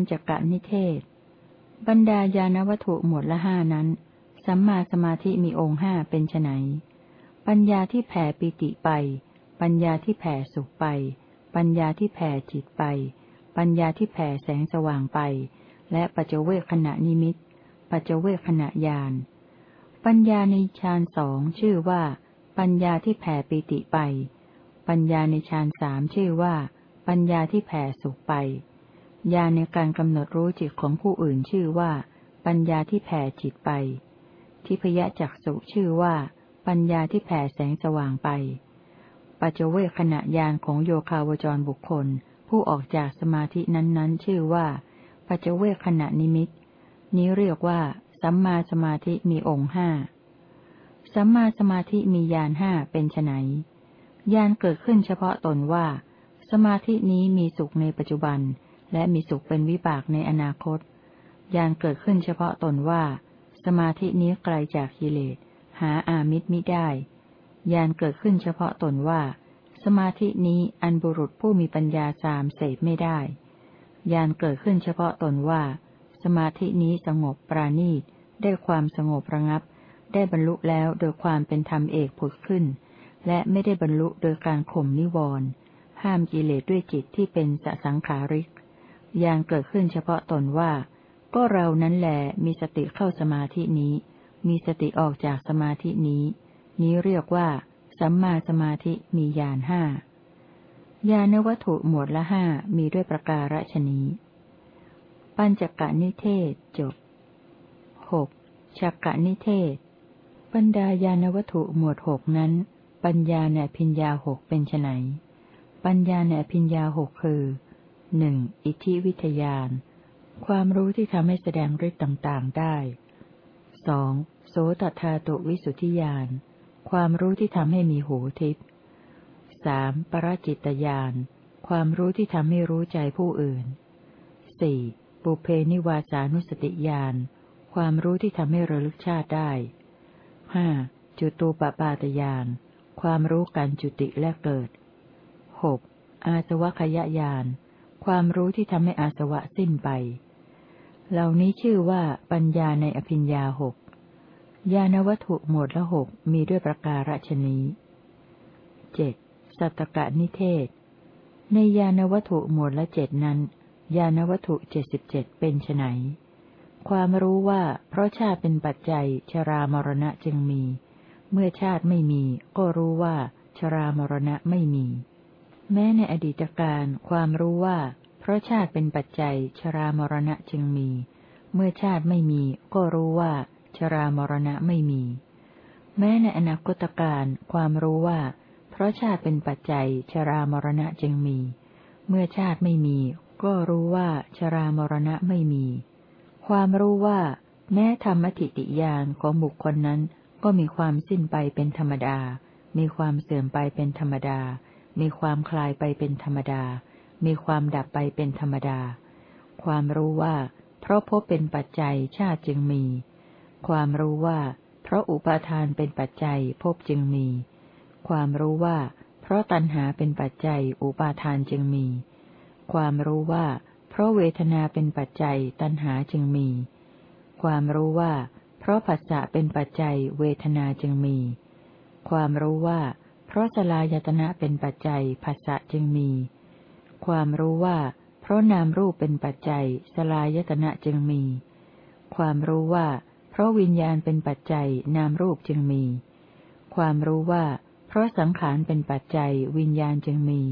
ญจกะนิเทศ บรรดาญาณวัตถุหมวดละห้านั้น สัมมาสมาธิมีองค์ห้าเป็นไนปัญญาที่แผ่ปิติไป ปัญญาที่แผ่สุขไป ปัญญาที่แผ่จิตไป ปัญญาที่แผ่แสงสว่างไป และปัจเจเวคขณะนิมิต ปัจเจเวคขณะญาณ ปัญญาในฌานสองชื่อว่า ปัญญาที่แผ่ปิติไป ปัญญาในฌานสามชื่อว่า ปัญญาที่แผ่สุขไป ญาณในการกำหนดรู้จิตของผู้อื่นชื่อว่า ปัญญาที่แผ่จิตไป ทิพยจักสุชื่อว่า ปัญญาที่แผ่แสงสว่างไป ปัจเวขณะญาณของโยคาวจรบุคคล ผู้ออกจากสมาธินั้นๆ ชื่อว่า ปัจเวขณะนิมิต นี้เรียกว่า สัมมาสมาธิมีองค์ห้าสัมมาสมาธิมีญาณห้าเป็นไนญาณเกิดขึ้นเฉพาะตนว่า สมาธินี้มีสุขในปัจจุบัน และมีสุขเป็นวิบากในอนาคตญาณเกิดขึ้นเฉพาะตนว่า สมาธินี้ไกลจากกิเลส หาอามิตรมิได้ญาณเกิดขึ้นเฉพาะตนว่า สมาธินี้อันบุรุษผู้มีปัญญาสามเสพไม่ได้ญาณเกิดขึ้นเฉพาะตนว่า สมาธินี้สงบปราณีตได้ความสงบระงับ ได้บรรลุแล้วโดยความเป็นธรรมเอกผุดขึ้น และไม่ได้บรรลุโดยการข่มนิวรณ์ห้ามกิเลสด้วยจิตที่เป็นสสังขาริก ยานเกิดขึ้นเฉพาะตนว่า ก็เรานั้นแหลมีสติเข้าสมาธินี้ มีสติออกจากสมาธินี้ นี้เรียกว่า สัมมาสมาธิมียานห้ายานวัตถุหมวดละห้ามีด้วยประการฉนี้ ปัญจกะนิเทศจบหกชักกะนิเทศบรรดายานวัตถุหมวดหกนั้น ปัญญาในพิญญาหกเป็นไนปัญญาในพิญญาหกคือ หนึ่งอิทธิวิทยานความรู้ที่ทำให้แสดงฤทธิ์ต่างๆได้สองโสตธาตุวิสุทธิยานความรู้ที่ทำให้มีหูทิพย์สามปรจิตยานความรู้ที่ทำให้รู้ใจผู้อื่นสี่ปุเพนิวาสานุสติยานความรู้ที่ทำให้ระลึกชาติได้ห้าจุตูปปาตยานความรู้การจุติและเกิดหกอาสวะขยยาน ความรู้ที่ทำให้อาสวะสิ้นไป เหล่านี้ชื่อว่าปัญญาในอภิญญาหกญาณวัตถุหมวดละหกมีด้วยประการฉนี้เจ็ดสัตตกะนิเทศ ในญาณวัตถุหมวดละเจ็ดนั้นญาณวัตถุเจ็ดสิบเจ็ดเป็นไนความรู้ว่าเพราะชาติเป็นปัจจัย ชรามรณะจึงมี เมื่อชาติไม่มี ก็รู้ว่า ชรามรณะไม่มี แม้ในอดีตการความรู้ว่า เพราะชาติเป็นปัจจัย ชรามรณะจึงมี เมื่อชาติไม่มีก็รู้ว่า ชรามรณะไม่มี แม้ในอนาคตการความรู้ว่า เพราะชาติเป็นปัจจัย ชรามรณะจึงมี เมื่อชาติไม่มี ก็รู้ว่า ชรามรณะไม่มี ความรู้ว่า แม้ธรรมติติยานของบุคคลนั้นก็มีความสิ้นไปเป็นธรรมดา มีความเสื่อมไปเป็นธรรมดา มีความคลายไปเป็นธรรมดา มีความดับไปเป็นธรรมดา ความรู้ว่า เพราะพบเป็นปัจจัยชาติจึงมี ความรู้ว่า เพราะอุปาทานเป็นปัจจัยพบจึงมี ความรู้ว่า เพราะตัณหาเป็นปัจจัยอุปาทานจึงมี ความรู้ว่า เพราะเวทนาเป็นปัจจัยตัณหาจึงมี ความรู้ว่า เพราะผัสสะเป็นปัจจัยเวทนาจึงมี ความรู้ว่า เพราะสลายตนะเป็นปัจจัยภาษะจึงมี ความรู้ว่า เพราะนามรูปเป็นปัจจัย สลายตนะจึงมี ความรู้ว่า เพราะวิญญาณเป็นปัจจัย นามรูปจึงมี ความรู้ว่า เพราะสังขารเป็นปัจจัย วิญญาณจึงมี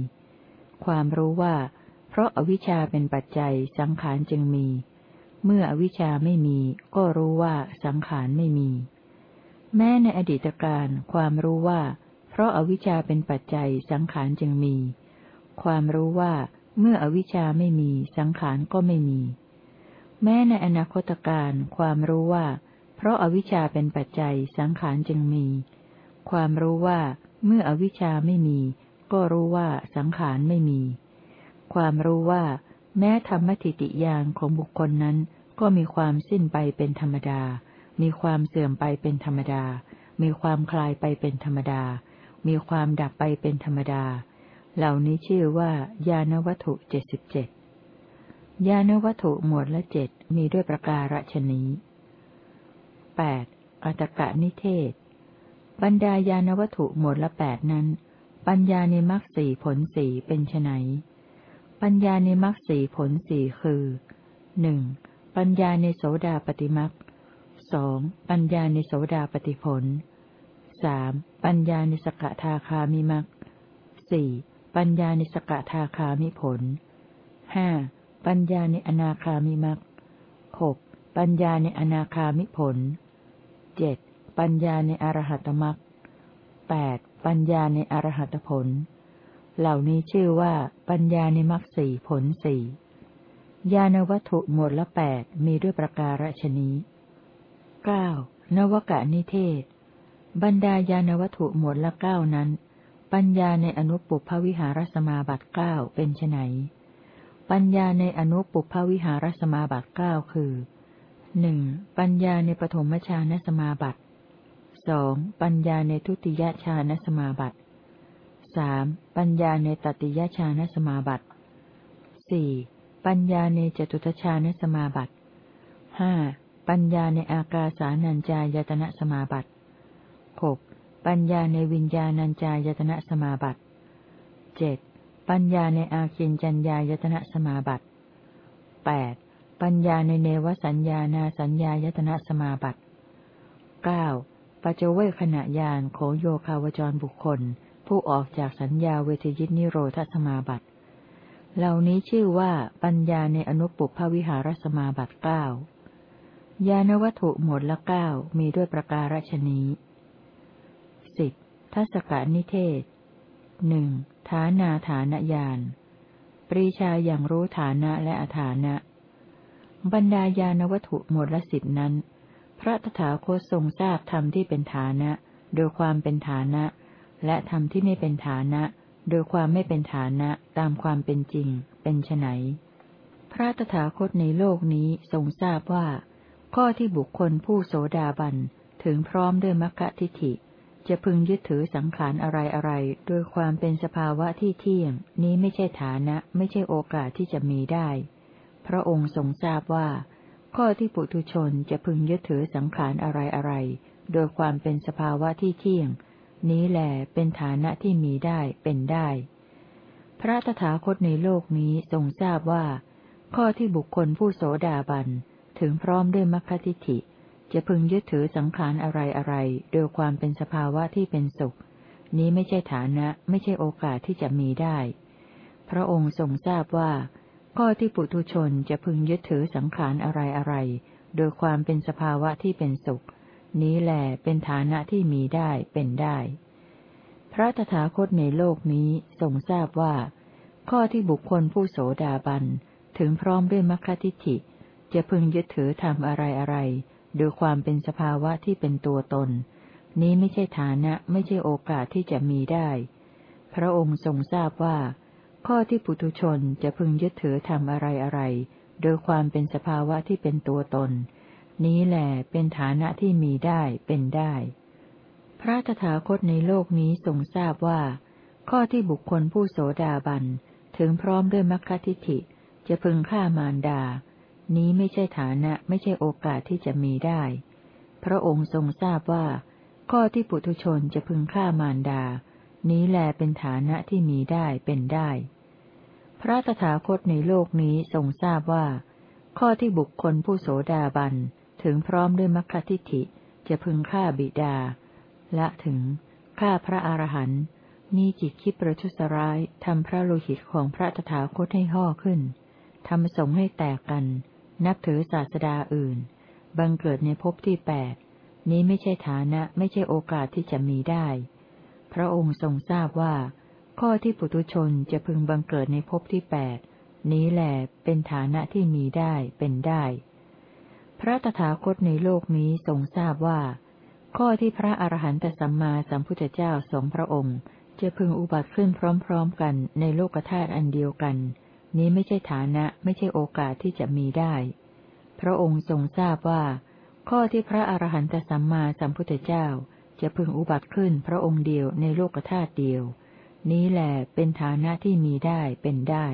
ความรู้ว่า เพราะอวิชชาเป็นปัจจัย สังขารจึงมี เมื่ออวิชชาไม่มี ก็รู้ว่าสังขารไม่มี แม้ในอดีตการความรู้ว่า ราะอาวิชชาเป็นปัจจัยสังขารจึงมี ความรู้ว่าเมื่ออวิชชาไม่มีสังขารก็ไม่มี แม้ในอนาคตการความรู้ว่า เพราะอาวิชชาเป็นปัจจัยสังขารจึงมี ความรู้ว่าเมื่ออวิชชาไม่มี ก็รู้ว่าสังขารไม่มี ความรู้ว่า แม้ธรรมทิติยานของบุคคลนั้น ก็มีความสิ้นไปเป็นธรรมดา มีความเสื่อมไปเป็นธรรมดา มีความคลายไปเป็นธรรมดา มีความดับไปเป็นธรรมดา เหล่านี้ชื่อว่า ญาณวัตถุเจ็ดสิบเจ็ดญาณวัตถุหมวดละเจ็ดมีด้วยประการฉนี้แปดอัตกะนิเทศ บรรดาญาณวัตถุหมวดละแปดนั้น ปัญญาในมรรคสี่ผลสี่เป็นไนปัญญาในมรรคสี่ผลสี่คือหนึ่งปัญญาในโสดาปฏิมรรคสองปัญญาในโสดาปฏิผล สามปัญญาในสกทาคามิมักสี่ปัญญาในสกทาคามิผลห้าปัญญาในอนาคามิมักหกปัญญาในอนาคามิผลเจ็ดปัญญาในอรหัตมักแปดปัญญาในอรหัตผล เหล่านี้ชื่อว่า ปัญญาในมักสี่ผลสี่ญาณวัตถุหมวดละแปดมีด้วยประการฉนี้เก้านวกะนิเทศ บรรดาญาณวัตถุหมวดละเก้านั้น ปัญญาในอนุปุพวิหารสมาบัติเก้าเป็นไนปัญญาในอนุปุพวิหารสมาบัติเก้าคือหนึ่งปัญญาในปฐมฌานสมาบัติสองปัญญาในทุติยฌานสมาบัติสามปัญญาในตติยฌานสมาบัติสี่ปัญญาในจตุตฌานสมาบัติห้าปัญญาในอากาสานัญจายตนะสมาบัติ หกปัญญาในวิญญาณัญจายตนะสมาบัติเจ็ดปัญญาในอาคินจัญญายตนะสมาบัติแปดปัญญาในเนวสัญญานาสัญญายตนะสมาบัติเก้าปัจเวขณะยานขโยคาวจรบุคคล ผู้ออกจากสัญญาเวทยิตนิโรธสมาบัติ เหล่านี้ชื่อว่าปัญญาในอนุปุพวิหารสมาบัติเก้ายานวัตถุหมดละเก้ามีด้วยประการฉนี้ สิบทัศกานิเทศหนึ่งฐานาฐานญาณปรีชาอย่างรู้ฐานะและอาฐานะ บรรดาญาณวัตถุหมดละสิบนั้น พระตถาคตทรงทราบธรรมที่เป็นฐานะ โดยความเป็นฐานะ และธรรมที่ไม่เป็นฐานะ โดยความไม่เป็นฐานะตามความเป็นจริง เป็นไนพระตถาคตในโลกนี้ทรงทราบว่า ข้อที่บุคคลผู้โสดาบันถึงพร้อมด้วยมรรคทิฏฐิ จะพึงยึดถือสังขารอะไรอะไรโดยความเป็นสภาวะที่เที่ยง นี้ไม่ใช่ฐานะ ไม่ใช่โอกาสที่จะมีได้ พระองค์ทรงทราบว่า ข้อที่ปุถุชนจะพึงยึดถือสังขารอะไรอะไรโดยความเป็นสภาวะที่เที่ยง นี้แหลเป็นฐานะที่มีได้เป็นได้ พระตถาคตในโลกนี้ทรงทราบว่า ข้อที่บุคคลผู้โสดาบันถึงพร้อมด้วยมรรคทิฏฐิ จะพึงยึดถือสังขารอะไรอะไรโดยความเป็นสภาวะที่เป็นสุข นี้ไม่ใช่ฐานะ ไม่ใช่โอกาสที่จะมีได้ พระองค์ทรงทราบว่า ข้อที่ปุถุชนจะพึงยึดถือสังขารอะไรอะไรโดยความเป็นสภาวะที่เป็นสุข นี้แหลเป็นฐานะที่มีได้เป็นได้ พระตถาคตในโลกนี้ทรงทราบว่า ข้อที่บุคคลผู้โสดาบันถึงพร้อมด้วยมรรคทิฏฐิ จะพึงยึดถือทำอะไรอะไร ดยความเป็นสภาวะที่เป็นตัวตน นี้ไม่ใช่ฐานะไม่ใช่โอกาสที่จะมีได้ พระองค์ทรงทราบว่า ข้อที่ปุถุชนจะพึงยึดถือทำอะไรอะไร โดยความเป็นสภาวะที่เป็นตัวตน นี้แหลเป็นฐานะที่มีได้เป็นได้ พระตถาคตในโลกนี้ทรงทราบว่า ข้อที่บุคคลผู้โสดาบันถึงพร้อมด้วยมรรคทิฐิจะพึงฆ่ามารดา นี้ไม่ใช่ฐานะไม่ใช่โอกาสที่จะมีได้ พระองค์ทรงทราบว่า ข้อที่ปุถุชนจะพึงฆ่ามารดา นี้แลเป็นฐานะที่มีได้เป็นได้ พระตถาคตในโลกนี้ทรงทราบว่า ข้อที่บุคคลผู้โสดาบันถึงพร้อมด้วยมรรคทิฏฐิจะพึงฆ่าบิดา และถึงฆ่าพระอรหันต์มีจิตคิดประทุษร้ายทำพระโลหิตของพระตถาคตให้ห่อขึ้นทำสงให้แตกกัน นับถือศาสดาอื่น บังเกิดในภพที่แปดนี้ไม่ใช่ฐานะไม่ใช่โอกาสที่จะมีได้ พระองค์ทรงทราบว่า ข้อที่ปุถุชนจะพึงบังเกิดในภพที่แปดนี้แหละเป็นฐานะที่มีได้เป็นได้ พระตถาคตในโลกนี้ทรงทราบว่า ข้อที่พระอรหันตสัมมาสัมพุทธเจ้าสองพระองค์ จะพึงอุบัติขึ้นพร้อม ๆ กันในโลกธาตุอันเดียวกัน นี้ไม่ใช่ฐานะไม่ใช่โอกาสที่จะมีได้ พระองค์ทรงทราบว่า ข้อที่พระอรหันตสัมมาสัมพุทธเจ้าจะพึงอุบัติขึ้นพระองค์เดียวในโลกธาตุเดียว นี้แหละเป็นฐานะที่มีได้เป็นได้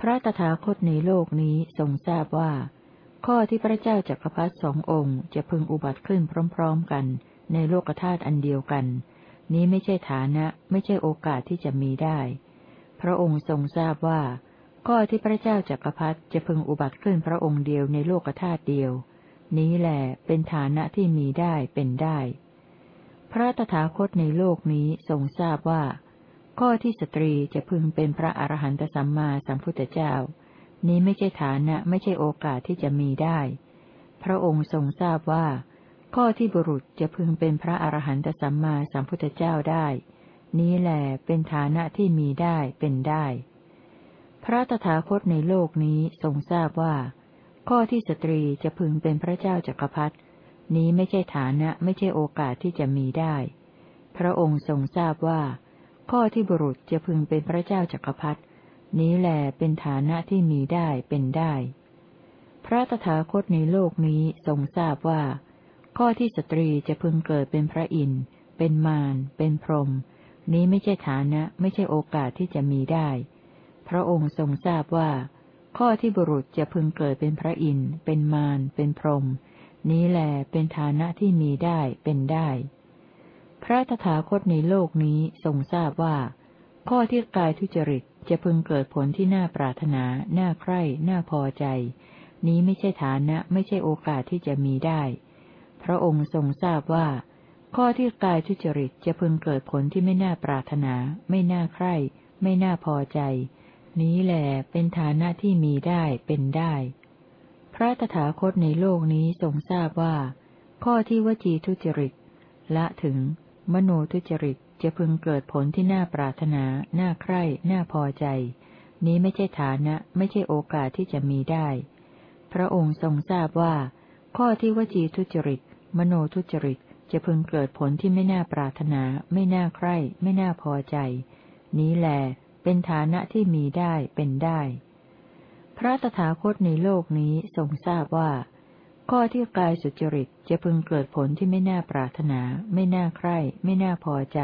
พระตถาคตในโลกนี้ทรงทราบว่า ข้อที่พระเจ้าจักรพรรดิสององค์จะพึงอุบัติขึ้นพร้อม ๆ กันในโลกธาตุอันเดียวกัน นี้ไม่ใช่ฐานะไม่ใช่โอกาสที่จะมีได้ พระองค์ทรงทราบว่า ข้อที่พระเจ้าจักรพรรดิจะพึงอุบัติขึ้นพระองค์เดียวในโลกธาตุเดียว นี้แหละเป็นฐานะที่มีได้เป็นได้ พระตถาคตในโลกนี้ทรงทราบว่า ข้อที่สตรีจะพึงเป็นพระอรหันตสัมมาสัมพุทธเจ้า นี้ไม่ใช่ฐานะไม่ใช่โอกาสที่จะมีได้ พระองค์ทรงทราบว่า ข้อที่บุรุษจะพึงเป็นพระอรหันตสัมมาสัมพุทธเจ้าได้ นี้แหลเป็นฐานะที่มีได้เป็นได้ พระตถาคตในโลกนี้ทรงทราบว่า ข้อที่สตรีจะพึงเป็นพระเจ้าจักรพรรดินี้ไม่ใช่ฐานะไม่ใช่โอกาสที่จะมีได้ พระองค์ทรงทราบว่า ข้อที่บุรุษจะพึงเป็นพระเจ้าจักรพรรดินี้แหลเป็นฐานะที่มีได้เป็นได้ พระตถาคตในโลกนี้ทรงทราบว่า ข้อที่สตรีจะพึงเกิดเป็นพระอินทร์เป็นมารเป็นพรหม นี้ไม่ใช่ฐานะ ไม่ใช่โอกาสที่จะมีได้ พระองค์ทรงทราบว่า ข้อที่บุรุษจะพึงเกิดเป็นพระอินทร์เป็นมารเป็นพรหมนี้แหลเป็นฐานะที่มีได้เป็นได้ พระตถาคตในโลกนี้ทรงทราบว่า ข้อที่กายทุจริตจะพึงเกิดผลที่น่าปรารถนา น่าใคร่ น่าพอใจ นี้ไม่ใช่ฐานะไม่ใช่โอกาสที่จะมีได้ พระองค์ทรงทราบว่า ข้อที่กายทุจริตจะพึงเกิดผลที่ไม่น่าปรารถนา ไม่น่าใคร่ ไม่น่าพอใจ นี้แหลเป็นฐานะที่มีได้เป็นได้ พระตถาคตในโลกนี้ทรงทราบว่า ข้อที่วจีทุจริต ละถึง มโนทุจริตจะพึงเกิดผลที่น่าปรารถนา น่าใคร่ น่าพอใจ นี้ไม่ใช่ฐานะไม่ใช่โอกาสที่จะมีได้ พระองค์ทรงทราบว่า ข้อที่วจีทุจริต มโนทุจริต จะพึงเกิดผลที่ไม่น่าปรารถนา ไม่น่าใคร่ ไม่น่าพอใจ นี้แหลเป็นฐานะที่มีได้เป็นได้ พระตถาคตในโลกนี้ทรงทราบว่า ข้อที่กายสุจริตจะพึงเกิดผลที่ไม่น่าปรารถนา ไม่น่าใคร่ ไม่น่าพอใจ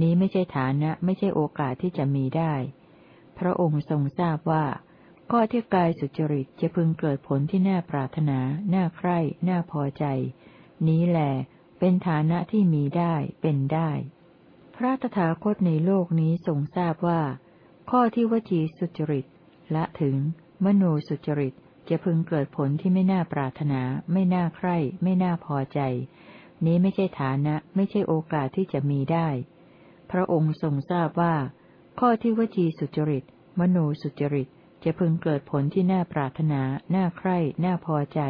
นี้ไม่ใช่ฐานะไม่ใช่โอกาสที่จะมีได้ พระองค์ทรงทราบว่า ข้อที่กายสุจริตจะพึงเกิดผลที่น่าปรารถนา น่าใคร่ น่าพอใจ นี้แหละ เป็นฐานะที่มีได้ เป็นได้ พระตถาคตในโลกนี้ทรงทราบว่า ข้อที่วจีสุจริต ละถึง มโนสุจริตจะพึงเกิดผลที่ไม่น่าปรารถนา ไม่น่าใคร่ ไม่น่าพอใจ นี้ไม่ใช่ฐานะ ไม่ใช่โอกาสที่จะมีได้ พระองค์ทรงทราบว่า ข้อที่วจีสุจริต มโนสุจริตจะพึงเกิดผลที่น่าปรารถนา น่าใคร่ น่าพอใจ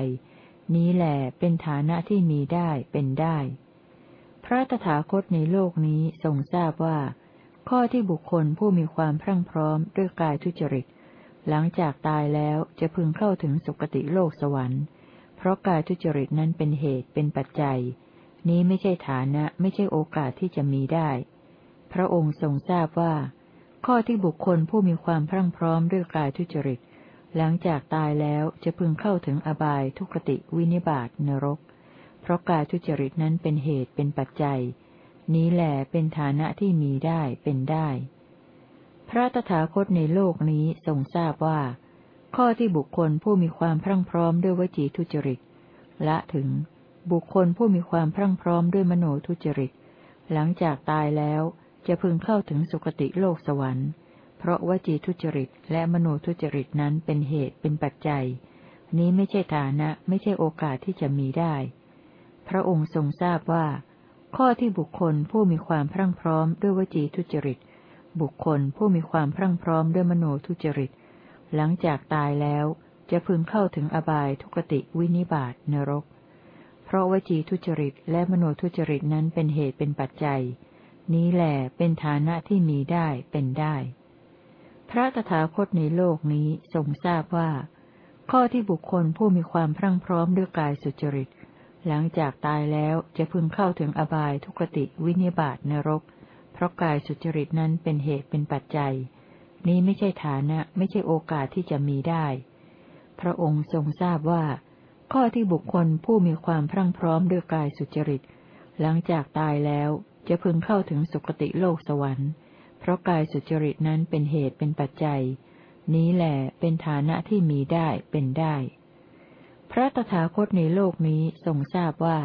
นี้แหลเป็นฐานะที่มีได้เป็นได้ พระตถาคตในโลกนี้ทรงทราบว่า ข้อที่บุคคลผู้มีความพรั่งพร้อมด้วยกายทุจริต หลังจากตายแล้วจะพึงเข้าถึงสุคติโลกสวรรค์ เพราะกายทุจริตนั้นเป็นเหตุเป็นปัจจัย นี้ไม่ใช่ฐานะไม่ใช่โอกาสที่จะมีได้ พระองค์ทรงทราบว่า ข้อที่บุคคลผู้มีความพรั่งพร้อมด้วยกายทุจริต หลังจากตายแล้วจะพึงเข้าถึงอบายทุกติวินิบาตนรก เพราะกายทุจริตนั้นเป็นเหตุเป็นปัจจัย นี้แหลเป็นฐานะที่มีได้เป็นได้ พระตถาคตในโลกนี้ทรงทราบว่า ข้อที่บุคคลผู้มีความพรั่งพร้อมด้วยวจีทุจริตละถึงบุคคลผู้มีความพรั่งพร้อมด้วยมโนทุจริต หลังจากตายแล้วจะพึงเข้าถึงสุคติโลกสวรรค์ เพราะวจีทุจริตและมโนทุจริตนั้นเป็นเหตุเป็นปัจจัย นี้ไม่ใช่ฐานะไม่ใช่โอกาสที่จะมีได้ พระองค์ทรงทราบว่า ข้อที่บุคคลผู้มีความพรั่งพร้อมด้วยวจีทุจริต บุคคลผู้มีความพรั่งพร้อมด้วยมโนทุจริต หลังจากตายแล้วจะพึงเข้าถึงอบายทุกติวินิบาตนรก เพราะวจีทุจริตและมโนทุจริตนั้นเป็นเหตุเป็นปัจจัย นี้แหลเป็นฐานะที่มีได้เป็นได้ พระตถาคตในโลกนี้ทรงทราบว่า ข้อที่บุคคลผู้มีความพรั่งพร้อมด้วยกายสุจริต หลังจากตายแล้วจะพึงเข้าถึงอบายทุกติวินิบาตนรก เพราะกายสุจริตนั้นเป็นเหตุเป็นปัจจัย นี้ไม่ใช่ฐานะไม่ใช่โอกาสที่จะมีได้ พระองค์ทรงทราบว่า ข้อที่บุคคลผู้มีความพรั่งพร้อมด้วยกายสุจริต หลังจากตายแล้วจะพึงเข้าถึงสุคติโลกสวรรค์ เพราะกายสุจริตนั้นเป็นเหตุเป็นปัจจัย นี้แหละเป็นฐานะที่มีได้เป็นได้ พระตถาคตในโลกนี้ทรงทราบว่า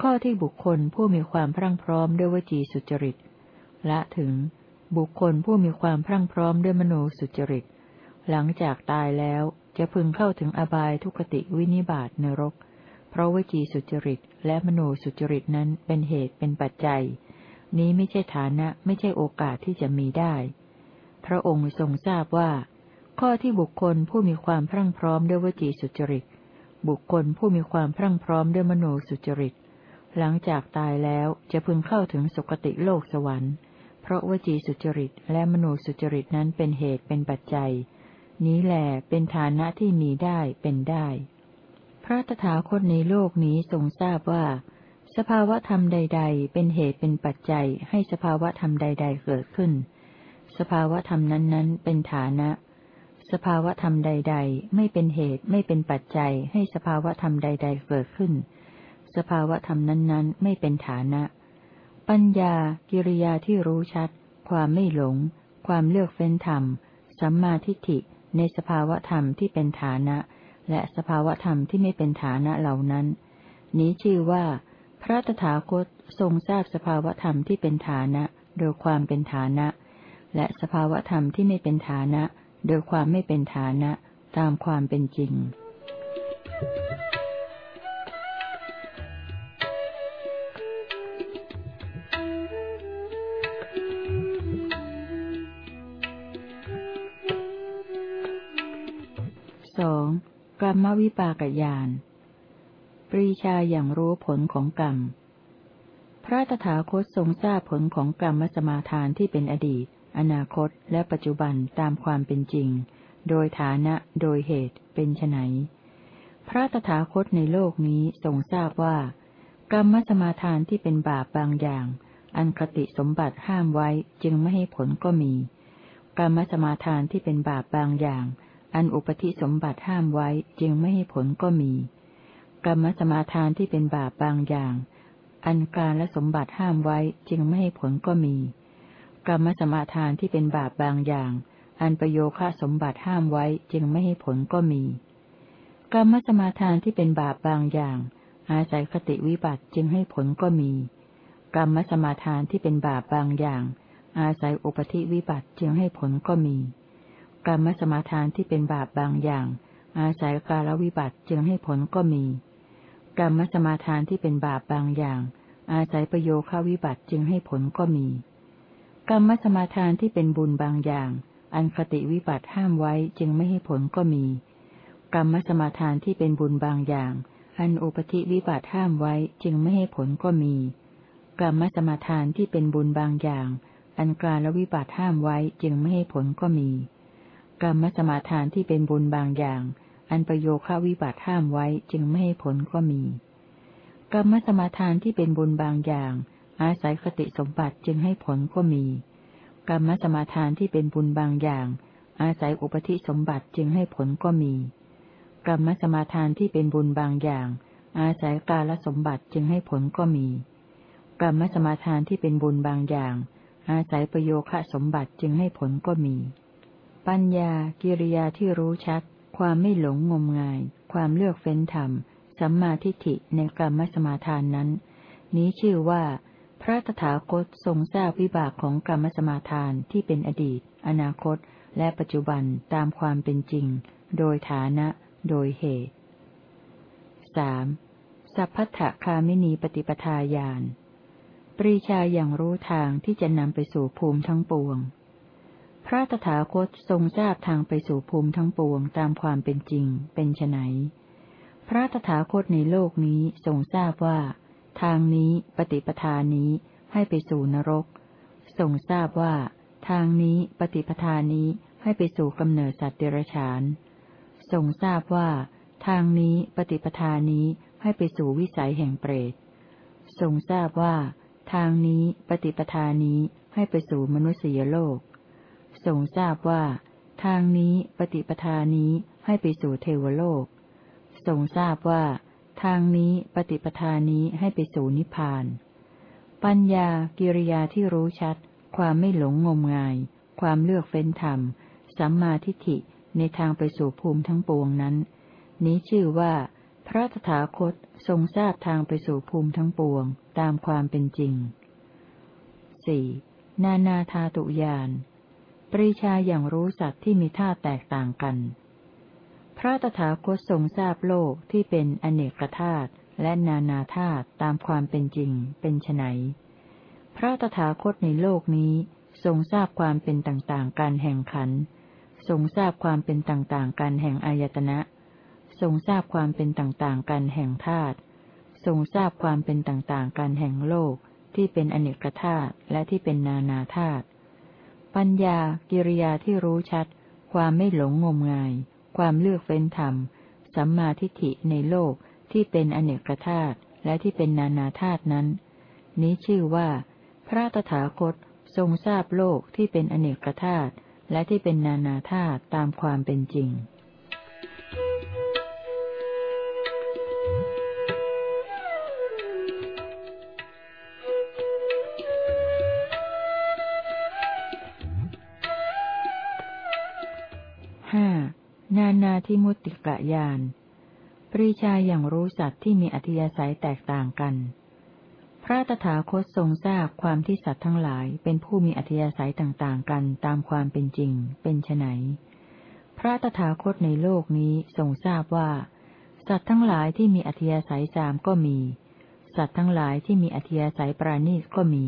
ข้อที่บุคคลผู้มีความพรั่งพร้อมด้วยวจีสุจริตละถึงบุคคลผู้มีความพรั่งพร้อมด้วยมโนสุจริต หลังจากตายแล้วจะพึงเข้าถึงอบายทุกติวินิบาตนรก เพราะวจีสุจริตและมโนสุจริตนั้นเป็นเหตุเป็นปัจจัย นี้ไม่ใช่ฐานะไม่ใช่โอกาสที่จะมีได้ พระองค์ทรงทราบว่า ข้อที่บุคคลผู้มีความพรั่งพร้อมด้วยวจีสุจริต บุคคลผู้มีความพรั่งพร้อมด้วยมโนสุจริต หลังจากตายแล้วจะพึงเข้าถึงสุคติโลกสวรรค์ เพราะวจีสุจริตและมโนสุจริตนั้นเป็นเหตุเป็นปัจจัย นี้แหลเป็นฐานะที่มีได้เป็นได้ พระตถาคตในโลกนี้ทรงทราบว่า สภาวธรรมใด ๆ เป็นเหตุเป็นปัจจัยให้สภาวธรรมใด ๆ เกิดขึ้น สภาวธรรมนั้นๆ เป็นฐานะ สภาวธรรมใด ๆ ไม่เป็นเหตุไม่เป็นปัจจัยให้สภาวธรรมใด ๆ เกิดขึ้น สภาวธรรมนั้นๆ ไม่เป็นฐานะ ปัญญา กิริยาที่รู้ชัด ความไม่หลง ความเลือกเฟ้นธรรม สัมมาทิฏฐิในสภาวธรรมที่เป็นฐานะ และสภาวธรรมที่ไม่เป็นฐานะเหล่านั้น นี้ชื่อว่า พระตถาคตทรงทราบสภาวธรรมที่เป็นฐานะ โดยความเป็นฐานะ และสภาวธรรมที่ไม่เป็นฐานะ โดยความไม่เป็นฐานะ ตามความเป็นจริง สองกรรมวิปากยาน ปรีชาอย่างรู้ผลของกรรม พระตถาคตทรงทราบผลของกรรมสมาทานที่เป็นอดีต อนาคต และปัจจุบันตามความเป็นจริง โดยฐานะ โดยเหตุ เป็นไนพระตถาคตในโลกนี้ทรงทราบว่า กรรมสมาทานที่เป็นบาปบางอย่าง อันคติสมบัติห้ามไว้จึงไม่ให้ผลก็มี กรรมสมาทานที่เป็นบาปบางอย่าง อันอุปธิสมบัติห้ามไว้จึงไม่ให้ผลก็มี กรรมสมาทานที่เป็นบาปบางอย่าง อันการและสมบัติห้ามไว้จึงไม่ให้ผลก็มี กรรมสมาทานที่เป็นบาปบางอย่าง อันประโยคะสมบัติห้ามไว้จึงไม่ให้ผลก็มี กรรมสมาทานที่เป็นบาปบางอย่าง อาศัยคติวิบัติจึงให้ผลก็มี กรรมสมาทานที่เป็นบาปบางอย่าง อาศัยอุปธิวิบัติจึงให้ผลก็มีกรรมสมาทานที่เป็นบาปบางอย่าง อาศัยกาลวิบัติจึงให้ผลก็มี กรรมสมาทานที่เป็นบาปบางอย่าง อาศัยประโยคาวิบัติจึงให้ผลก็มี กรรมสมาทานที่เป็นบุญบางอย่าง อันคติวิบัติห้ามไว้จึงไม่ให้ผลก็มี กรรมสมาทานที่เป็นบุญบางอย่าง อันอุปธิวิบัติห้ามไว้จึงไม่ให้ผลก็มี กรรมสมาทานที่เป็นบุญบางอย่าง อันกาลวิบัติห้ามไว้จึงไม่ให้ผลก็มี กรรมสมาทานที่เป็นบุญบางอย่าง อันประโยคาวิบัติห้ามไว้จึงไม่ให้ผลก็มี กรรมสมาทานที่เป็นบุญบางอย่าง อาศัยคติสมบัติจึงให้ผลก็มี กรรมสมาทานที่เป็นบุญบางอย่าง อาศัยอุปธิสมบัติจึงให้ผลก็มี กรรมสมาทานที่เป็นบุญบางอย่าง อาศัยกาลสมบัติจึงให้ผลก็มี กรรมสมาทานที่เป็นบุญบางอย่าง อาศัยประโยคะสมบัติจึงให้ผลก็มี ปัญญากิริยาที่รู้ชัด ความไม่หลงงมงาย ความเลือกเฟ้นธรรม สัมมาทิฏฐิในกรรมสมาทานนั้น นี้ชื่อว่า พระตถาคตทรงทราบวิบากของกรรมสมาทานที่เป็นอดีต อนาคต และปัจจุบันตามความเป็นจริง โดยฐานะ โดยเหตุสสัพพัทธคามินีปฏิปทาญาณปรีชาอย่างรู้ทางที่จะนำไปสู่ภูมิทั้งปวง พระตถาคตทรงทราบทางไปสู่ภูมิทั้งปวงตามความเป็นจริง เป็นไนพระตถาคตในโลกนี้ทรงทราบว่า ทางนี้ปฏิปทานี้ให้ไปสู่นรก ทรงทราบว่า ทางนี้ปฏิปทานี้ให้ไปสู่กำเนิดสัตว์เดรัจฉาน ทรงทราบว่า ทางนี้ปฏิปทานี้ให้ไปสู่วิสัยแห่งเปรต ทรงทราบว่า ทางนี้ปฏิปทานี้ให้ไปสู่มนุษยโลก ทรงทราบว่า ทางนี้ปฏิปทานี้ให้ไปสู่เทวโลก ทรงทราบว่า ทางนี้ปฏิปทานี้ให้ไปสู่นิพพาน ปัญญากิริยาที่รู้ชัด ความไม่หลงงมงาย ความเลือกเฟ้นธรรม สัมมาทิฏฐิในทางไปสู่ภูมิทั้งปวงนั้น นี้ชื่อว่า พระตถาคตทรงทราบทางไปสู่ภูมิทั้งปวง ตามความเป็นจริงสี่นานาธาตุยาน ปริชาอย่างรู้สัตว์ที่มีท่าแตกต่างกัน พระตถาคตทรงทราบโลกที่เป็นอเนกธาตุและนานาธาตุตามความเป็นจริงเป็นไนพระตถาคตในโลกนี้ทรงทราบความเป็นต่างๆกันแห่งขัน ทรงทราบความเป็นต่างๆกันแห่งอายตนะ ทรงทราบความเป็นต่างๆกันแห่งธาตุทรงทราบความเป็นต่างๆกันแห่งโลกที่เป็นอเนกธาตุและที่เป็นนานาธาตุ ปัญญากิริยาที่รู้ชัด ความไม่หลงงมงาย ความเลือกเฟ้นธรรม สัมมาทิฏฐิในโลกที่เป็นอเนกธาตุและที่เป็นนานาธาตุนั้น นี้ชื่อว่า พระตถาคตทรงทราบโลกที่เป็นอเนกธาตุและที่เป็นนานาธาตุตามความเป็นจริง นานาทิมุติกะยาน ปริชาอย่างรู้สัตว์ที่มีอัธยาศัยแตกต่างกัน พระตถาคตทรงทราบความที่สัตว์ทั้งหลายเป็นผู้มีอัธยาศัยต่างๆกันตามความเป็นจริง เป็นไนพระตถาคตในโลกนี้ทรงทราบว่า สัตว์ทั้งหลายที่มีอัธยาศัยสามก็มี สัตว์ทั้งหลายที่มีอัธยาศัยปราณีตก็มี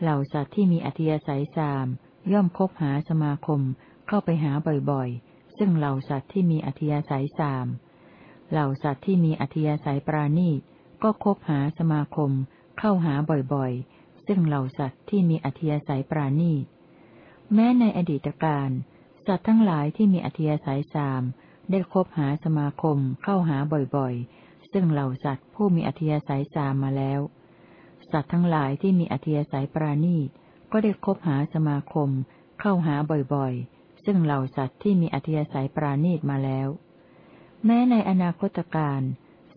เหล่าสัตว์ที่มีอัธยาศัยสามย่อมคบหาสมาคมเข้าไปหาบ่อยๆ ซึ่งเหล่าสัตว์ที่มีอัธยาศัยสาม เหล่าสัตว์ที่มีอัธยาศัยปราณีตก็คบหาสมาคม เข้าหาบ่อยๆ ซึ่งเหล่าสัตว์ที่มีอธิยศัยปราณีตแม้ในอดีตการ สัตว์ทั้งหลายที่มีอธิยศัยสามได้คบหาสมาคมเข้าหาบ่อยๆ ซึ่งเหล่าสัตว์ผู้มีอธิยศัยสามมาแล้ว สัตว์ทั้งหลายที่มีอธิยศัยปราณีตก็ได้คบหาสมาคม เข้าหาบ่อยๆ ซึ่งเหล่าสัตว์ที่มีอธิยศัยปราณีตมาแล้ว แม้ในอนาคตการ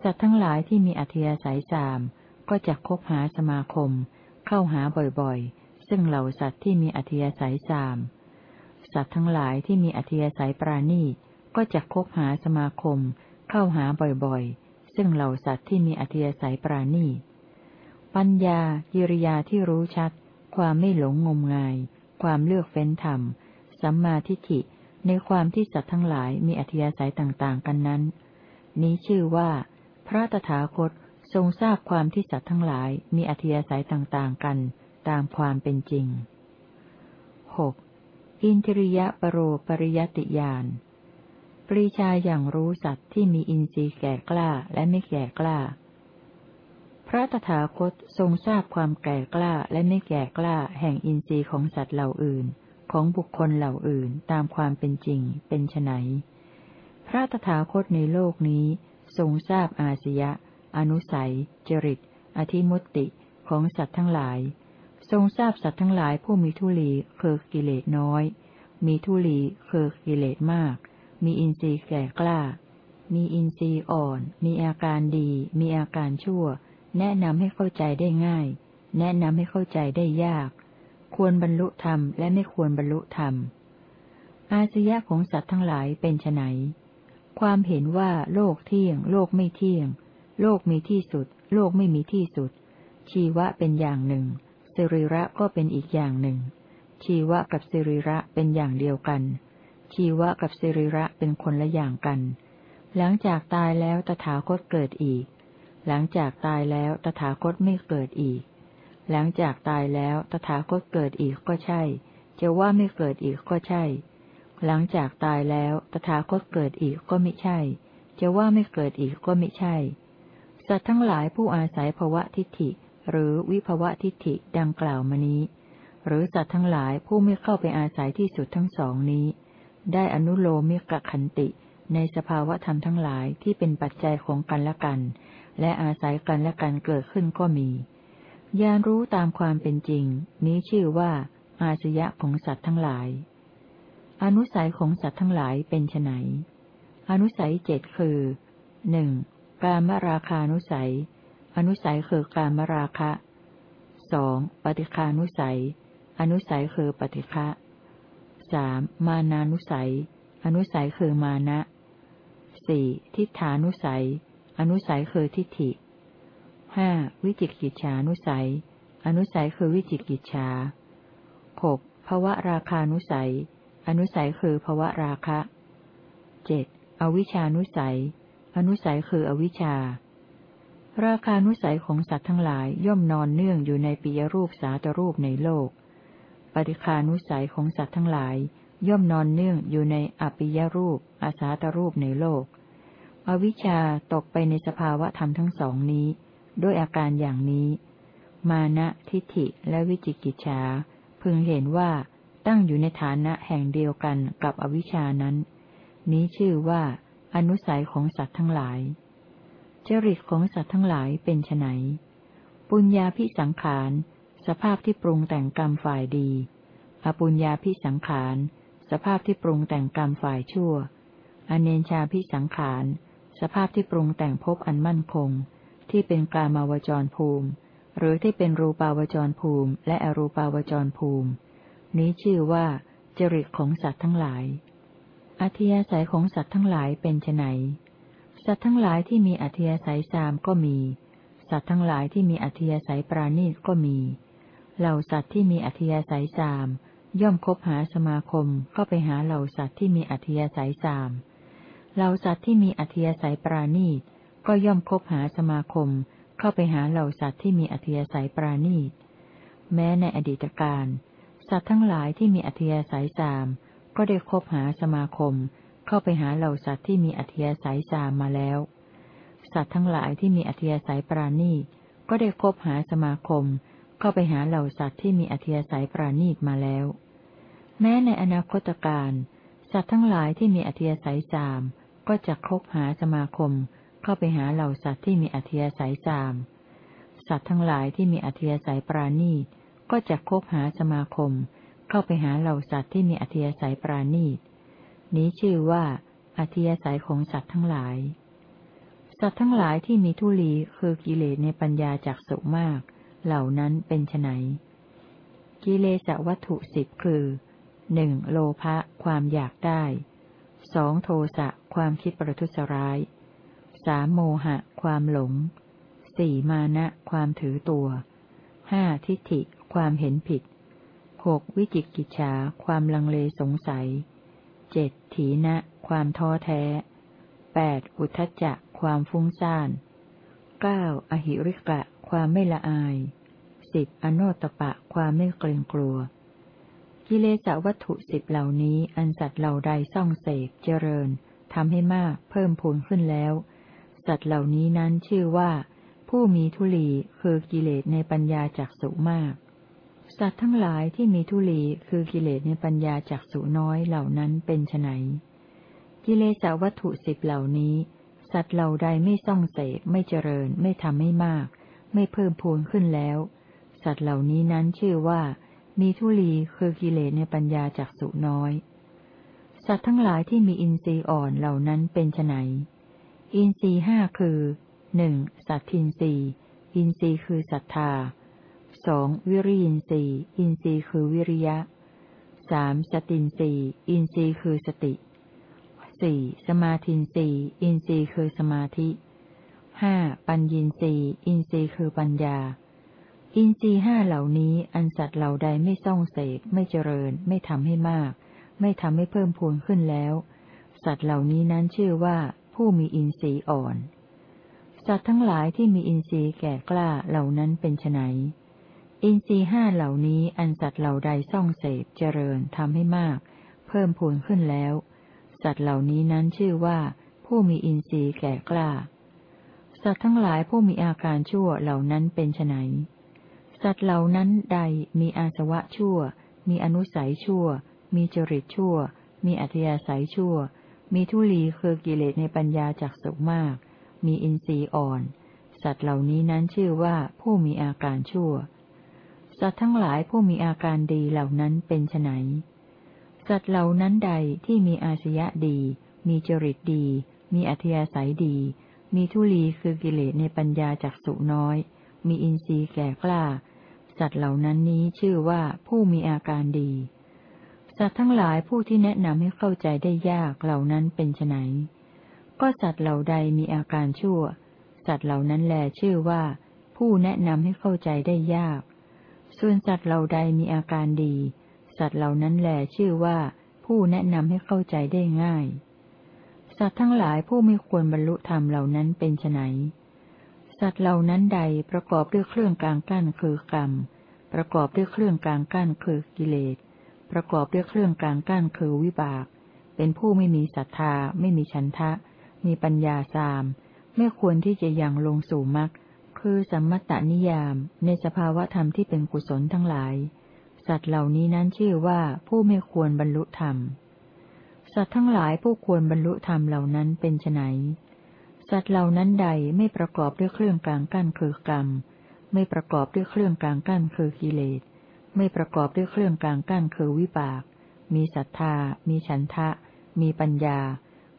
สัตว์ทั้งหลายที่มีอธิยศัยสาม ก็จะคบหาสมาคม เข้าหาบ่อยๆ ซึ่งเหล่าสัตว์ที่มีอธิยศัยสามสัตว์ทั้งหลายที่มีอธิยศัยปราณีก็จะคบหาสมาคม เข้าหาบ่อยๆ ซึ่งเหล่าสัตว์ที่มีอธิยศัยปราณีปัญญากิริยาที่รู้ชัด ความไม่หลงงมงาย ความเลือกเฟ้นธรรม สัมมาทิฏฐิในความที่สัตว์ทั้งหลายมีอธิยศัยต่างๆ กันนั้น นี้ชื่อว่า พระตถาคตทรงทราบความที่สัตว์ทั้งหลายมีอธิยาศัยต่างๆ กันตามความเป็นจริงหกอินทริยปรโรปริยติยานปริชาอย่างรู้สัตว์ที่มีอินทรีย์แก่กล้าและไม่แก่กล้า พระตถาคตทรงทราบความแก่กล้าและไม่แก่กล้าแห่งอินทรีย์ของสัตว์เหล่าอื่น ของบุคคลเหล่าอื่นตามความเป็นจริงเป็นไนพระตถาคตในโลกนี้ ทรงทราบอาสยะ อนุสัย จริต อธิมุตติของสัตว์ทั้งหลาย ทรงทราบสัตว์ทั้งหลายผู้มีทุลีเคือกิเลสน้อย มีทุลีเคือกิเลสมาก มีอินทรีย์แก่กล้า มีอินทรีย์อ่อน มีอาการดี มีอาการชั่ว แนะนำให้เข้าใจได้ง่าย แนะนำให้เข้าใจได้ยาก ควรบรรลุธรรมและไม่ควรบรรลุธรรม อาสยะของสัตว์ทั้งหลายเป็นไนความเห็นว่าโลกเที่ยง โลกไม่เที่ยง โลกมีที่สุด โลกไม่มีที่สุด ชีวะเป็นอย่างหนึ่งสิริระก็เป็นอีกอย่างหนึ่ง ชีวะกับสิริระเป็นอย่างเดียวกัน ชีวะกับสิริระเป็นคนละอย่างกัน หลังจากตายแล้วตถาคตเกิดอีก หลังจากตายแล้วตถาคตไม่เกิดอีก หลังจากตายแล้วตถาคตเกิดอีกก็ใช่ จะว่าไม่เกิดอีกก็ใช่ หลังจากตายแล้วตถาคตเกิดอีกก็ไม่ใช่ จะว่าไม่เกิดอีกก็ไม่ใช่ สัตว์ทั้งหลายผู้อาศัยภวะทิฏฐิ หรือวิภวะทิฏฐิดังกล่าวมานี้ หรือสัตว์ทั้งหลายผู้ไม่เข้าไปอาศัยที่สุดทั้งสองนี้ ได้อนุโลมิกขันติในสภาวะธรรมทั้งหลายที่เป็นปัจจัยของกันและกัน และอาศัยกันและกันเกิดขึ้นก็มี ยานรู้ตามความเป็นจริง นี้ชื่อว่า อาชยะของสัตว์ทั้งหลาย อนุสัยของสัตว์ทั้งหลายเป็นไนอนุสัยเจ็ดคือหนึ่งการมราคานุสัย อนุสัยคือการมราคะสองปฏิคานุสัย อนุสัยคือปฏิฆะสสามมานานุสัย อนุสัยคือมานะสี่ทิฏฐานุสัย อนุสัยคือทิฏฐิ ห้าวิจิกิจฉานุสัย อนุสัยคือวิจิกิจฉาหกภวะราคานุสัย อนุสัยคือภวะราคะเจ็ดอวิชานุสัย อนุสัยคืออวิชา ราคานุสัยของสัตว์ทั้งหลายย่อมนอนเนื่องอยู่ในปิยรูปสาตรูปในโลก ปฏิคานุสัยของสัตว์ทั้งหลาย ย่อมนอนเนื่องอยู่ในอปิยรูป อาสาตรูปในโลก อวิชชาตกไปในสภาวะธรรมทั้งสองนี้ ด้วยอาการอย่างนี้ มานะทิฏฐิและวิจิกิจฉาพึงเห็นว่าตั้งอยู่ในฐานะแห่งเดียวกันกับอวิชานั้น นี้ชื่อว่า อนุสัยของสัตว์ทั้งหลาย จริตของสัตว์ทั้งหลายเป็นไนปุญญาพิสังขาร สภาพที่ปรุงแต่งกรรมฝ่ายดี อปุญญาพิสังขาร สภาพที่ปรุงแต่งกรรมฝ่ายชั่ว อเนชาพิสังขาร สภาพที่ปรุงแต่งภพอันมั่นคง ที่เป็นกามาวจรภูมิ หรือที่เป็นรูปาวจรภูมิ และอรูปาวจรภูมิ นี้ชื่อว่าจริตของสัตว์ทั้งหลาย อธิยาศัยของสัตว์ทั้งหลายเป็นไนสัตว์ทั้งหลายที่มีอธิยาศัยสามก็มี สัตว์ทั้งหลายที่มีอธิยาศัยปราณีตก็มี เหล่าสัตว์ที่มีอธิยาศัยสามย่อมคบหาสมาคมเข้าไปหาเหล่าสัตว์ที่มีอธิยาศัยสามเหล่าสัตว์ที่มีอธิยาศัยปราณีต ก็ย่อมคบหาสมาคม เข้าไปหาเหล่าสัตว์ที่มีอัธิยาศัยปราณีต แม้ในอดีตการ สัตว์ทั้งหลายที่มีอัธิยาศัยสามก็ได้คบหาสมาคม เข้าไปหาเหล่าสัตว์ที่มีอัธิยาศัยสามมาแล้ว สัตว์ทั้งหลายที่มีอัธิยาศัยปราณีต ก็ได้คบหาสมาคม เข้าไปหาเหล่าสัตว์ที่มีอัธิยาศัยปราณีตมาแล้ว แม้ในอนาคตการ สัตว์ทั้งหลายที่มีอัธิยาศัยสามก็จะคบหาสมาคม เข้าไปหาเหล่าสัตว์ที่มีอัธิยาศัยสาม สัตว์ทั้งหลายที่มีอัธิยาศัยปราณีตก็จะคบหาสมาคม เข้าไปหาเหล่าสัตว์ที่มีอัธิยาศัยปราณีตนี้ชื่อว่าอัธิยาศัยของสัตว์ทั้งหลาย สัตว์ทั้งหลายที่มีทุลีคือกิเลสในปัญญาจากสุมาก เหล่านั้นเป็นไนกิเลสวัตถุสิบคือหนึ่งโลภะความอยากได้สองโทสะความคิดประทุษร้าย สามโมหะ ความหลงสี่มานะ ความถือตัวห้าทิฏฐิ ความเห็นผิดหกวิจิกิจฉา ความลังเลสงสัยเจ็ดถีนะ ความท้อแท้แปดอุทจจะ ความฟุ้งซ่านเก้าอหิริกะ ความไม่ละอายสิบอโนตปะ ความไม่เกรงกลัว กิเลสวัตถุสิบเหล่านี้ อันสัตว์เหล่าใดซ่องเสพเจริญทำให้มากเพิ่มพูนขึ้นแล้ว สัตว์เหล่านี้นั้นชื่อว่า ผู้มีทุลีคือกิเลสในปัญญาจักสุมาก สัตว์ทั้งหลายที่มีทุลีคือกิเลสในปัญญาจักสุน้อยเหล่านั้นเป็นไนกิเลสวัตถุสิบเหล่านี้ สัตว์เหล่าใดไม่ส่องเสพไม่เจริญ ไม่ทำให้มาก ไม่เพิ่มพูนขึ้นแล้ว สัตว์เหล่านี้นั้นชื่อว่า มีทุลีคือกิเลสในปัญญาจักสุน้อย สัตว์ทั้งหลายที่มีอินทรีย์อ่อนเหล่านั้นเป็นไน อินทรีห้าคือหนึ่งสัตทินรีอินทรีคือศรัทธาสองวิริยินทรีอินทรีคือวิริยะสามสตินทรีย์อินทรีย์คือสติสี่สมาธินทรีย์อินทรีย์คือสมาธิห้าปัญญินทรีย์อินทรีย์คือปัญญา อินทรีย์ห้าเหล่านี้อันสัตว์เหล่าใดไม่ซ่องเสพไม่เจริญ ไม่ทำให้มาก ไม่ทำให้เพิ่มพูนขึ้นแล้ว สัตว์เหล่านี้นั้นชื่อว่า ผู้มีอินทรีย์อ่อน สัตว์ทั้งหลายที่มีอินทรีย์แก่กล้าเหล่านั้นเป็นไนอินทรีย์ห้าเหล่านี้อันสัตว์เหล่าใดส่องเสพเจริญทำให้มาก เพิ่มพูนขึ้นแล้ว สัตว์เหล่านี้นั้นชื่อว่า ผู้มีอินทรีย์แก่กล้า สัตว์ทั้งหลายผู้มีอาการชั่วเหล่านั้นเป็นไนสัตว์เหล่านั้นใดมีอาสวะชั่ว มีอนุสัยชั่ว มีจริตชั่ว มีอัธยาศัยชั่ว มีทุลีคือกิเลสในปัญญาจักสุมาก มีอินทรีย์อ่อน สัตว์เหล่านี้นั้นชื่อว่าผู้มีอาการชั่ว สัตว์ทั้งหลายผู้มีอาการดีเหล่านั้นเป็นไนสัตว์เหล่านั้นใดที่มีอาชยะดี มีจริตดี มีอัธยาศัยดี มีทุลีคือกิเลสในปัญญาจักสุน้อย มีอินทรีย์แก่กล้า สัตว์เหล่านั้นนี้ชื่อว่าผู้มีอาการดี สัตว์ทั้งหลายผู้ที่แนะนำให้เข้าใจได้ยากเหล่านั้นเป็นไนก็สัตว์เหล่าใดมีอาการชั่ว สัตว์เหล่านั้นแลชื่อว่า ผู้แนะนำให้เข้าใจได้ยาก ส่วนสัตว์เหล่าใดมีอาการดี สัตว์เหล่านั้นแลชื่อว่า ผู้แนะนำให้เข้าใจได้ง่าย สัตว์ทั้งหลายผู้ไม่ควรบรรลุธรรมเหล่านั้นเป็นไนสัตว์เหล่านั้นใดประกอบด้วยเครื่องกลางกั้นคือกรรม ประกอบด้วยเครื่องกลางกั้นคือกิเลส ประกอบด้วยเครื่องกลางกั้นคือวิบาก เป็นผู้ไม่มีศรัทธา ไม่มีฉันทะ มีปัญญาสาม ไม่ควรที่จะยังลงสู่มรรคคือสัมมตนิยาม ในสภาวะธรรมที่เป็นกุศลทั้งหลาย สัตว์เหล่านี้นั้นชื่อว่าผู้ไม่ควรบรรลุธรรม สัตว์ทั้งหลายผู้ควรบรรลุธรรมเหล่านั้นเป็นไนสัตว์เหล่านั้นใดไม่ประกอบด้วยเครื่องกลางกั้นคือกรรม ไม่ประกอบด้วยเครื่องกลางกั้นคือกิเลส ไม่ประกอบด้วยเครื่องกลางกั้นคือวิบาก มีศรัทธา มีฉันทะ มีปัญญา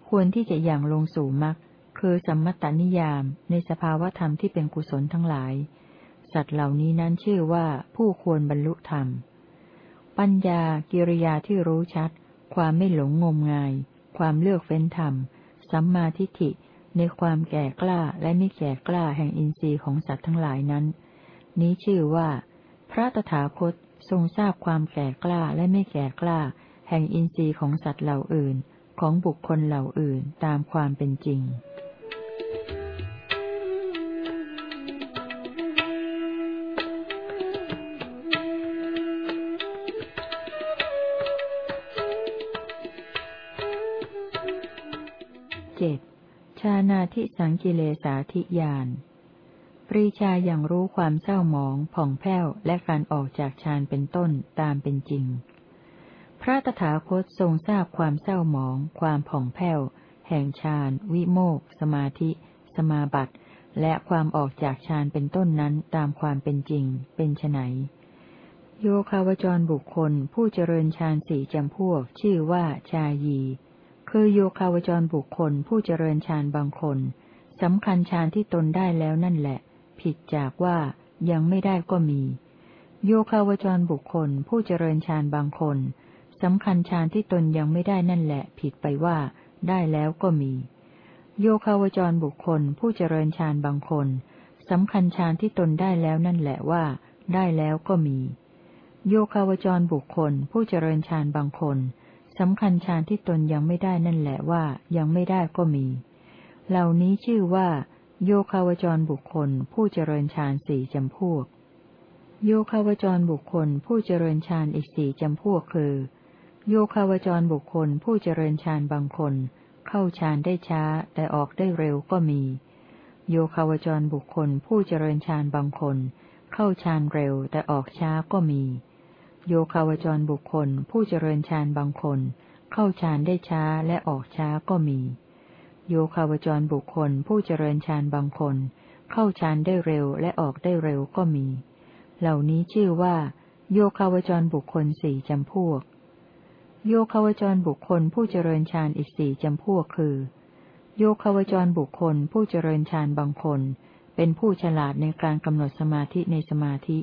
ควรที่จะอย่างลงสู่มรรคคือสัมมตานิยามในสภาวธรรมที่เป็นกุศลทั้งหลาย สัตว์เหล่านี้นั้นชื่อว่าผู้ควรบรรลุธรรม ปัญญากิริยาที่รู้ชัด ความไม่หลงงมงาย ความเลือกเฟ้นธรรม สัมมาทิฏฐิ ในความแก่กล้าและไม่แก่กล้าแห่งอินทรีย์ของสัตว์ทั้งหลายนั้น นี้ชื่อว่า พระตถาคต ทรงทราบความแก่กล้าและไม่แก่กล้า แห่งอินทรีย์ของสัตว์เหล่าอื่น ของบุคคลเหล่าอื่นตามความเป็นจริงเจ็ดชานาทิสังกิเลสาธิยาน รีชาอย่างรู้ความเศร้าหมอง ผ่องแผ้ว และการออกจากฌานเป็นต้นตามเป็นจริง พระตถาคตทรงทราบความเศร้าหมอง ความผ่องแผ้ว แห่งฌาน วิโมกสมาธิ สมาบัติ และความออกจากฌานเป็นต้นนั้นตามความเป็นจริง เป็นไนโยคาวจรบุคคล ผู้เจริญฌานสี่จำพวก ชื่อว่าชายี คือโยคาวจรบุคคล ผู้เจริญฌานบางคนสำคัญฌานที่ตนได้แล้วนั่นแหละ ผิดจากว่ายังไม่ได้ก็มี โยคาวจรบุคคลผู้เจริญฌานบางคนสำคัญฌานที่ตนยังไม่ได้นั่นแหละ ผิดไปว่าได้แล้วก็มี โยคาวจรบุคคลผู้เจริญฌานบางคนสำคัญฌานที่ตนได้แล้วนั่นแหละว่า ได้แล้วก็มี โยคาวจรบุคคล ผู้เจริญฌานบางคนสำคัญฌานที่ตนยังไม่ได้นั่นแหละว่า ยังไม่ได้ก็มี เหล่านี้ชื่อว่า โยคาวจรบุคคลผู้เจริญฌานสี่จำพวก โยคาวจรบุคคลผู้เจริญฌานอีกสี่จำพวกคือ โยคาวจรบุคคลผู้เจริญฌานบางคน เข้าฌานได้ช้าแต่ออกได้เร็วก็มี โยคาวจรบุคคลผู้เจริญฌานบางคน เข้าฌานเร็วแต่ออกช้าก็มี โยคาวจรบุคคลผู้เจริญฌานบางคน เข้าฌานได้ช้าและออกช้าก็มี โยคาวจรบุคคลผู้เจริญฌานบางคน เข้าฌานได้เร็วและออกได้เร็วก็มี เหล่านี้ชื่อว่า โยคาวจรบุคคลสี่จำพวก โยคาวจรบุคคลผู้เจริญฌานอีกสี่จำพวกคือ โยคาวจรบุคคลผู้เจริญฌานบางคน เป็นผู้ฉลาดในการกำหนดสมาธิในสมาธิ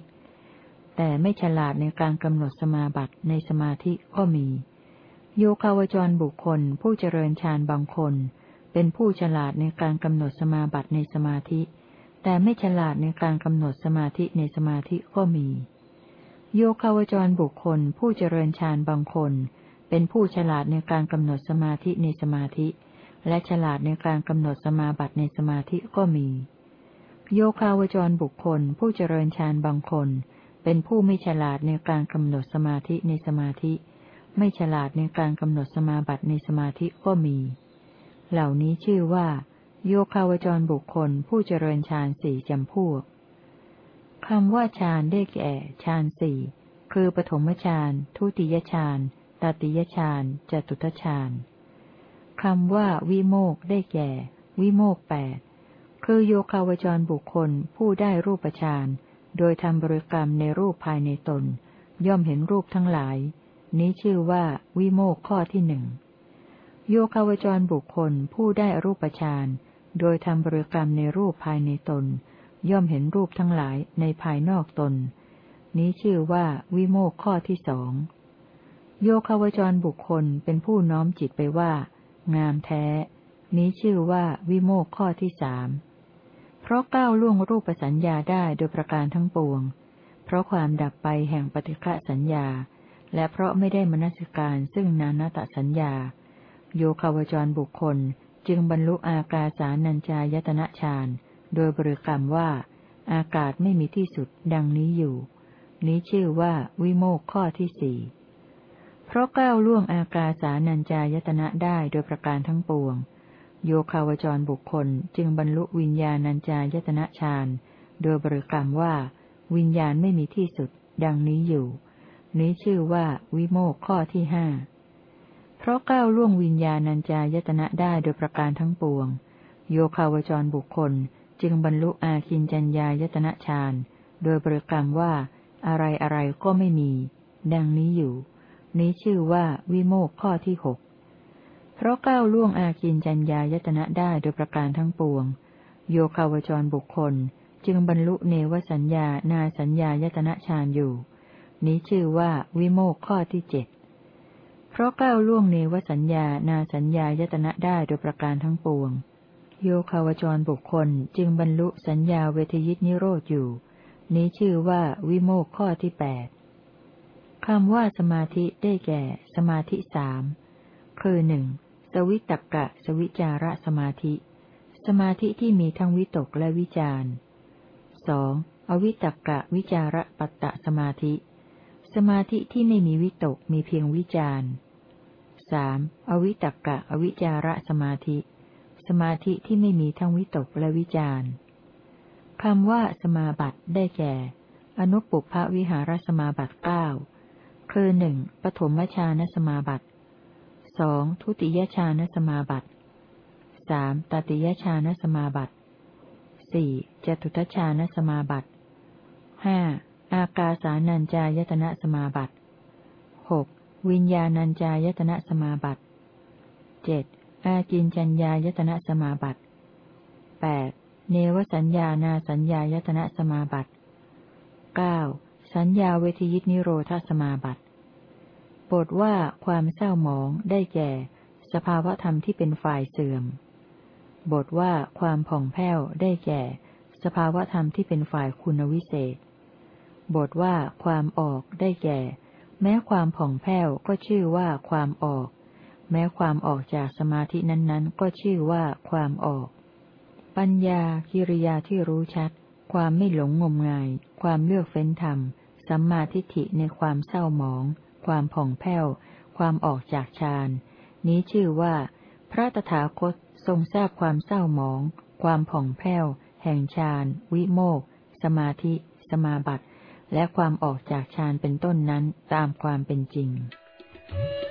แต่ไม่ฉลาดในการกำหนดสมาบัติในสมาธิก็มี โยคาวจรบุคคลผู้เจริญฌานบางคน เป็นผู้ฉลาดในการกำหนดสมาบัติในสมาธิ แต่ไม่ฉลาดในการกำหนดสมาธิในสมาธิก็มี โยคาวจรบุคคล ผู้เจริญฌานบางคน เป็นผู้ฉลาดในการกำหนดสมาธิในสมาธิ และฉลาดในการกำหนดสมาบัติในสมาธิก็มี โยคาวจรบุคคล ผู้เจริญฌานบางคน เป็นผู้ไม่ฉลาดในการกำหนดสมาธิในสมาธิ ไม่ฉลาดในการกำหนดสมาบัติในสมาธิก็มี เหล่านี้ชื่อว่า โยคาวจรบุคคลผู้เจริญฌานสี่จำพวกคำว่าฌานได้แก่ฌานสี่คือปฐมฌานทุติยฌานตติยฌานจตุตฌานคำว่าวิโมกได้แก่ วิโมกแปดคือโยคาวจรบุคคลผู้ได้รูปฌานโดยทำบริกรรมในรูปภายในตน ย่อมเห็นรูปทั้งหลาย นี้ชื่อว่าวิโมกข้อที่หนึ่ง โยคาวจรบุคคลผู้ได้รูปฌานโดยทำบริกรรมในรูปภายในตน ย่อมเห็นรูปทั้งหลายในภายนอกตน นี้ชื่อว่าวิโมกข้อที่สองโยคาวจรบุคคลเป็นผู้น้อมจิตไปว่า งามแท้ นี้ชื่อว่าวิโมกข้อที่สามเพราะก้าวล่วงรูปสัญญาได้โดยประการทั้งปวง เพราะความดับไปแห่งปฏิฆะสัญญา และเพราะไม่ได้มนสิการซึ่งนานาตสัญญา โยคาวจรบุคคล จึงบรรลุอากาสานัญจายตนะฌานโดยบริกรรมว่า อากาศไม่มีที่สุดดังนี้อยู่ นี้ชื่อว่าวิโมกข้อที่สี่เพราะก้าวล่วงอากาสานัญจายตนะได้โดยประการทั้งปวง โยคาวจรบุคคลจึงบรรลุวิญญาณัญจายตนะฌานโดยบริกรรมว่า วิญญาณไม่มีที่สุดดังนี้อยู่ นี้ชื่อว่าวิโมกข้อที่ห้า เพราะก้าวล่วงวิญญาณัญจายตนะได้โดยประการทั้งปวง โยคาวจรบุคคลจึงบรรลุอาคินจัญญายตนะฌานโดยบริกรรมว่าอะไรอะไรก็ไม่มี ดังนี้อยู่ นี้ชื่อว่าวิโมกข้อที่หกเพราะก้าวล่วงอากินจัญญายตนะได้โดยประการทั้งปวง โยคาวจรบุคคล จึงบรรลุเนวสัญญานาสัญญายตนะฌานอยู่ นี้ชื่อว่าวิโมกข้อที่เจ็ด เพราะก้าวล่วงเนวสัญญานาสัญญายตนะได้โดยประการทั้งปวง โยคาวจรบุคคลจึงบรรลุสัญญาเวทยิตนิโรธอยู่ นี้ชื่อว่าวิโมกข้อที่แปดคำว่าสมาธิได้แก่ สมาธิสามคือหนึ่งสวิตกะสวิจาระสมาธิ สมาธิที่มีทั้งวิตกและวิจารสองอวิตกะวิจาระปัตตสมาธิ สมาธิที่ไม่มีวิตกมีเพียงวิจารสามอวิตกะอวิจาระสมาธิ สมาธิที่ไม่มีทั้งวิตกและวิจารคำว่าสมาบัติได้แก่ อนุปุพวิหารสมาบัติเก้าคือหนึ่งปฐมฌานสมาบัติสองทุติยฌานสมาบัติสามตติยฌานสมาบัติสี่จตุตฌานสมาบัติห้า อากาสานัญจายตนะสมาบัติหกวิญญาณัญจายตนะสมาบัติเจ็ดอากินจัญญายตนะสมาบัติแปดเนวสัญญานาสัญญายตนะสมาบัติเก้าสัญญาเวทยิตนิโรธสมาบัติบทว่าความเศร้าหมองได้แก่ สภาวธรรมที่เป็นฝ่ายเสื่อม บทว่าความผ่องแผ้วได้แก่ สภาวธรรมที่เป็นฝ่ายคุณวิเศษ บทว่าความออกได้แก่ แม้ความผ่องแผ้วก็ชื่อว่าความออก แม้ความออกจากสมาธินั้นๆ ก็ชื่อว่าความออก ปัญญากิริยาที่รู้ชัด ความไม่หลงงมงาย ความเลือกเฟ้นธรรม สัมมาทิฏฐิในความเศร้าหมอง ความผ่องแผ้ว ความออกจากฌาน นี้ชื่อว่า พระตถาคตทรงทราบความเศร้าหมอง ความผ่องแผ้ว แห่งฌาน วิโมก สมาธิ สมาบัติ และความออกจากฌานเป็นต้นนั้นตามความเป็นจริง Thank you.